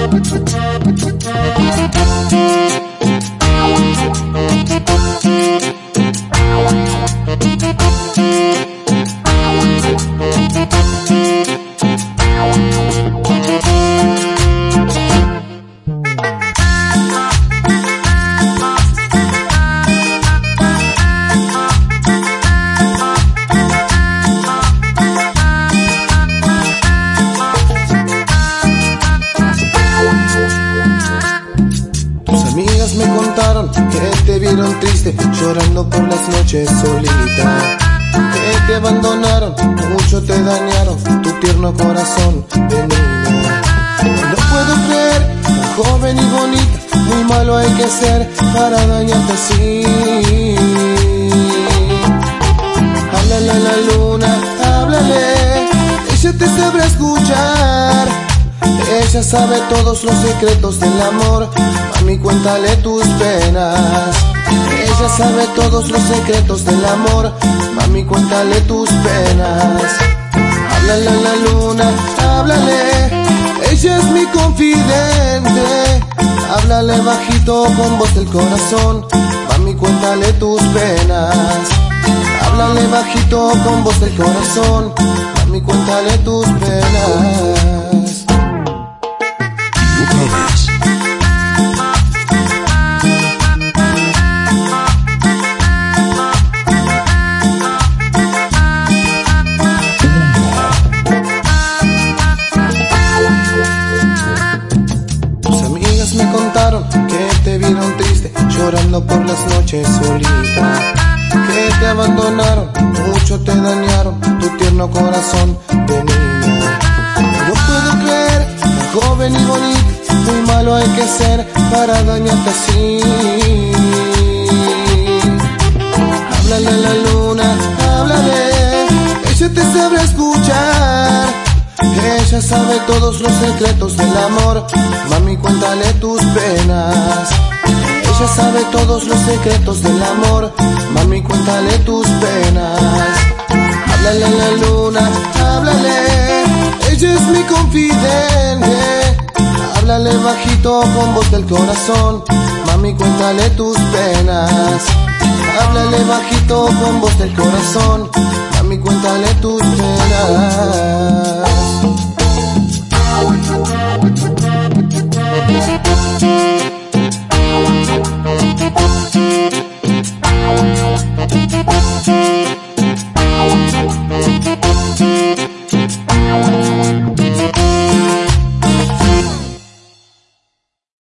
top, it's the top, it's the top. Tus amigas me contaron que te vieron triste, llorando por las noches solita. Que te abandonaron, mucho te dañaron, tu tierno corazón de niña. No puedo creer, tan joven y bonita, muy malo hay que ser para dañarte así. Háblale a la luna, háblale, ella te sabrá escuchar. Ella sabe todos los secretos del amor, mami cuéntale tus penas. Ella sabe todos los secretos del amor, mami cuéntale tus penas. Háblale a la luna, háblale, ella es mi confidente. Háblale bajito con voz del corazón, mami cuéntale tus penas. Háblale bajito con voz del corazón, mami cuéntale tus penas. Que te vieron triste, llorando por las noches solita. Que te abandonaron, mucho te dañaron, tu tierno corazón de niña. No puedo creer, joven y bonita, muy malo hay que ser para dañarte así. Háblale a la luna, háblale, ella te sabrá escuchar. Ella sabe todos los secretos del amor, mami cuéntale tus penas. Ella sabe todos los secretos del amor, mami cuéntale tus penas. Háblale a la luna, háblale, ella es mi confidente. Háblale bajito con voz del corazón, mami cuéntale tus penas. Háblale bajito con voz del corazón,